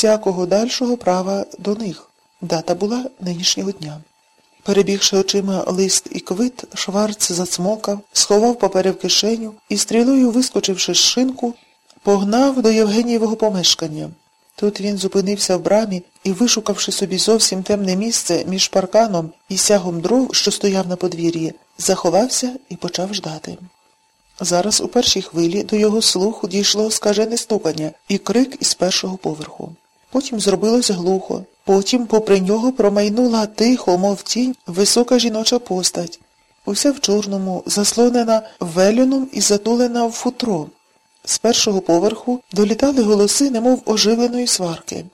всякого дальшого права до них. Дата була нинішнього дня. Перебігши очима лист і квит, Шварц зацмокав, сховав папери в кишеню і, стрілою, вискочивши з шинку, погнав до Євгенієвого помешкання. Тут він зупинився в брамі і, вишукавши собі зовсім темне місце між парканом і сягом дров, що стояв на подвір'ї, заховався і почав ждати. Зараз у першій хвилі до його слуху дійшло скажене стукання і крик із першого поверху. Потім зробилось глухо. Потім попри нього промайнула тихо, мов тінь, висока жіноча постать, уся в чорному, заслонена велюном і затулена в футро. З першого поверху долітали голоси, немов оживленої сварки.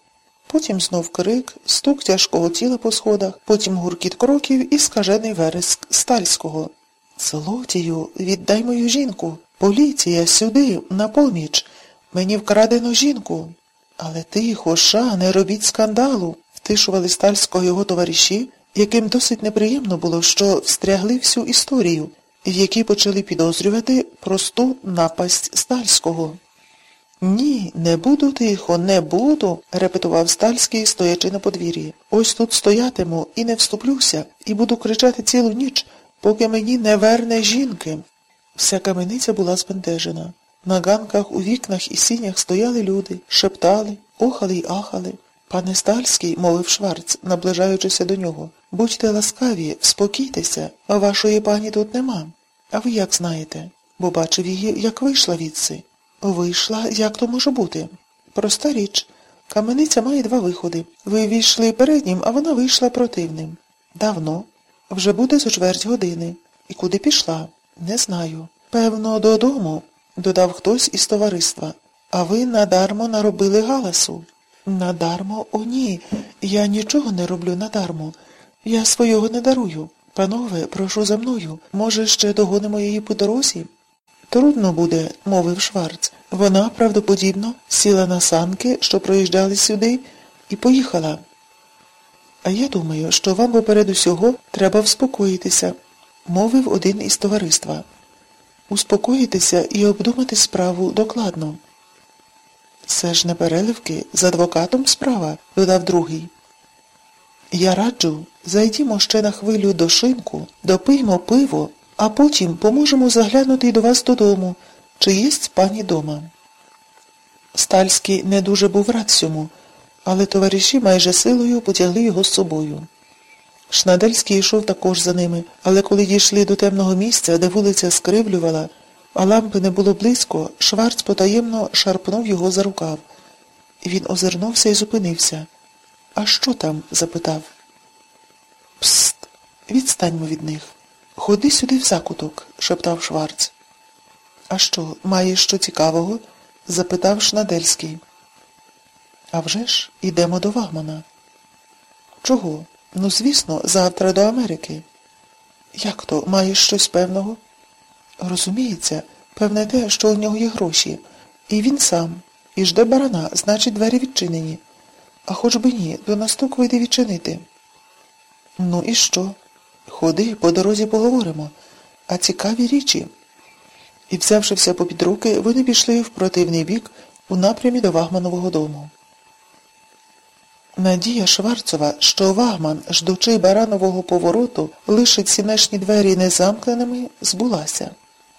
Потім знов крик, стук тяжкого тіла по сходах, потім гуркіт кроків і скажений вереск стальського. Злодію, віддай мою жінку. Поліція, сюди, на поміч. Мені вкрадено жінку. Але тихо, ша, не робіть скандалу, втишували стальського його товариші, яким досить неприємно було, що встрягли всю історію, в якій почали підозрювати просту напасть стальського. Ні, не буду тихо, не буду, репетував стальський, стоячи на подвір'ї. Ось тут стоятиму і не вступлюся, і буду кричати цілу ніч, поки мені не верне жінки. Вся камениця була збентежена. На ганках, у вікнах і сінях стояли люди, шептали, охали й ахали. Пане Стальський, мовив Шварц, наближаючися до нього, будьте ласкаві, вспокійтеся, вашої пані тут нема. А ви як знаєте? Бо бачив її, як вийшла відси. Вийшла, як то може бути? Проста річ. Камениця має два виходи. Ви війшли переднім, а вона вийшла противним. Давно. Вже буде за чверть години. І куди пішла? Не знаю. Певно, додому, додав хтось із товариства. А ви надармо наробили галасу. Надармо? О, ні. Я нічого не роблю надармо. Я свого не дарую. Панове, прошу за мною. Може, ще догонимо її по дорозі? Трудно буде, мовив Шварц. Вона, правдоподібно, сіла на санки, що проїжджали сюди, і поїхала. А я думаю, що вам поперед усього треба вспокоїтися, мовив один із товариства. Успокоїтися і обдумати справу докладно. Це ж не переливки, з адвокатом справа, додав другий. Я раджу, зайдімо ще на хвилю до шинку, допиймо пиво, а потім поможемо заглянути й до вас додому, чи єсть пані дома. Стальський не дуже був рад цьому, але товариші майже силою потягли його з собою. Шнадельський йшов також за ними, але коли дійшли до темного місця, де вулиця скривлювала, а лампи не було близько, Шварц потаємно шарпнув його за рукав. Він озирнувся і зупинився. А що там? запитав. Пст, відстаньмо від них. Ходи сюди в закуток, шептав Шварц. А що, маєш що цікавого? запитав Шнадельський. «А вже ж, ідемо до Вагмана. Чого? Ну, звісно, завтра до Америки. Як то, маєш щось певного? Розуміється, певне те, що у нього є гроші. І він сам. І жде барана, значить, двері відчинені. А хоч би ні, до настук вийде відчинити. Ну і що? Ходи, по дорозі поговоримо. А цікаві річі. І, взявши все попід руки, вони пішли в противний бік у напрямі до Вагманового дому. Надія Шварцова, що Вагман, ждучи баранового повороту, лишить сінешні двері незамкненими, збулася.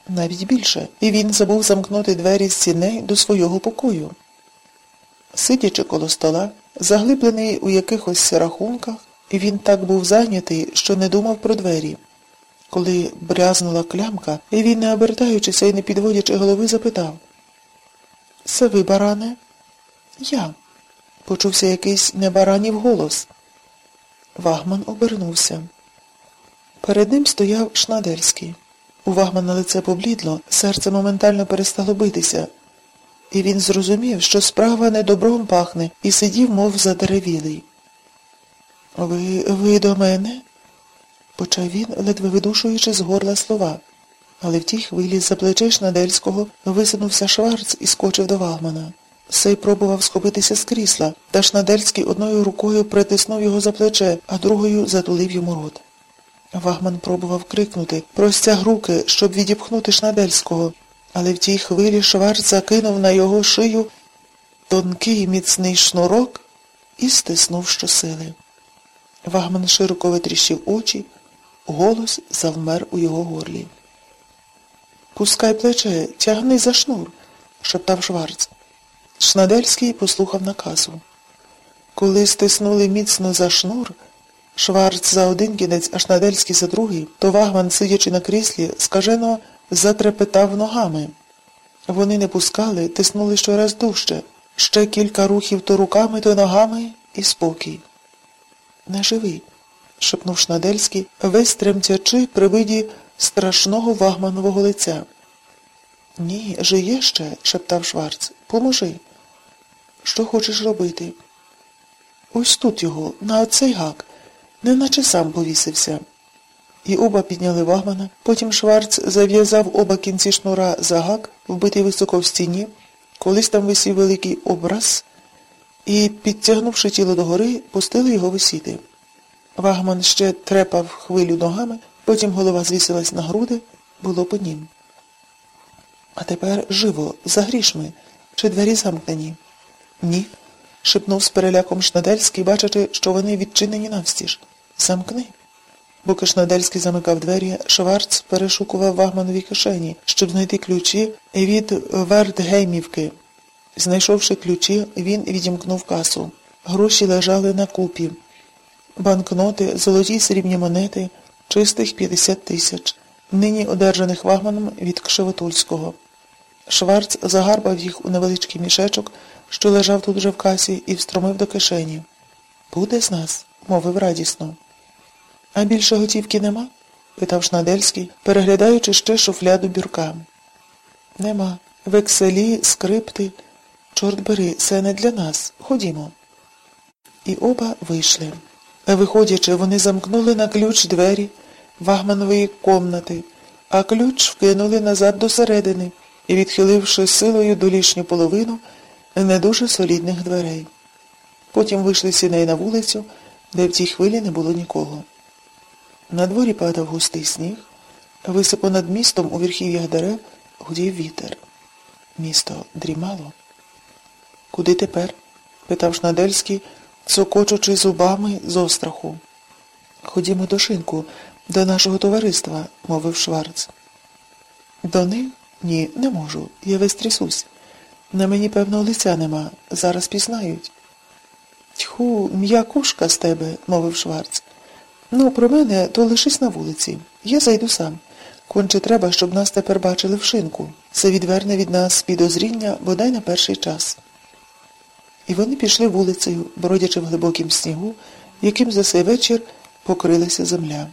Навіть більше, і він забув замкнути двері з сіней до свого покою. Сидячи коло стола, заглиблений у якихось рахунках, він так був зайнятий, що не думав про двері. Коли брязнула клямка, він, не обертаючися і не підводячи голови, запитав Це ви, баране? Я. Почувся якийсь небаранів голос. Вагман обернувся. Перед ним стояв Шнадельський. У Вагмана лице поблідло, серце моментально перестало битися, і він зрозумів, що справа не добром пахне, і сидів, мов задеревілий. Ви ви до мене? почав він, ледве видушуючи з горла слова. Але в тій хвилі за плече Шнадельського висунувся Шварц і скочив до Вагмана. Сей пробував схопитися з крісла, та Шнадельський одною рукою притиснув його за плече, а другою затулив йому рот. Вагман пробував крикнути, простяг руки, щоб відіпхнути Шнадельського, але в тій хвилі Шварц закинув на його шию тонкий міцний шнурок і стиснув щосили. Вагман широко витріщив очі, голос завмер у його горлі. Пускай плече, тягни за шнур, шептав Шварц. Шнадельський послухав наказу. Коли стиснули міцно за шнур, Шварц за один кінець, а Шнадельський за другий, то Вагман, сидячи на кріслі, скажено затрепетав ногами. Вони не пускали, тиснули щораз дужче. Ще кілька рухів то руками, то ногами і спокій. Не живий, шепнув Шнадельський, весь тремтячи при виді страшного вагманового лиця. Ні, жиє ще, шептав Шварц. Поможи. Що хочеш робити? Ось тут його, на оцей гак, неначе сам повісився. І оба підняли вагмана, потім Шварц зав'язав оба кінці шнура за гак, вбитий високо в стіні, колись там висів великий образ, і, підтягнувши тіло догори, пустили його висіти. Вагман ще трепав хвилю ногами, потім голова звісилась на груди, було по нім. А тепер живо, за грішми, чи двері замкнені? Ні, шепнув з переляком Шнадельський, бачачи, що вони відчинені навстіж. Замкни. Поки Шнадельський замикав двері, Шварц перешукував Вагманові кишені, щоб знайти ключі від Вертгеймівки. Знайшовши ключі, він відімкнув касу. Гроші лежали на купі. Банкноти, золоті срібні монети, чистих 50 тисяч, нині одержаних Вагманом від Кшевотульського. Шварц загарбав їх у невеличкий мішечок, що лежав тут же в касі, і встромив до кишені. Буде з нас, мовив радісно. А більше готівки нема? питав Шнадельський, переглядаючи ще шуфляду бюрка. Нема. Векселі, скрипти. Чорт бери, це не для нас. Ходімо. І оба вийшли. Виходячи, вони замкнули на ключ двері Вагманової комнати, а ключ вкинули назад до середини і, відхиливши силою долішню половину не дуже солідних дверей. Потім вийшли сіней на вулицю, де в тій хвилі не було нікого. На дворі падав густий сніг, високо над містом у верхів'ях дерев гудів вітер. Місто дрімало. Куди тепер? питав Шнадельський, цокочучи зубами з остраху. Ходімо до шинку, до нашого товариства, мовив Шварц. До них? Ні, не можу. Я весь трясусь. На мені, певно, лиця нема. Зараз пізнають. Тьху, м'якушка з тебе, мовив Шварц. Ну, про мене, то лишись на вулиці. Я зайду сам. Конче треба, щоб нас тепер бачили в шинку. Це відверне від нас підозріння, бодай на перший час. І вони пішли вулицею, бродячи в глибокім снігу, яким за цей вечір покрилася земля.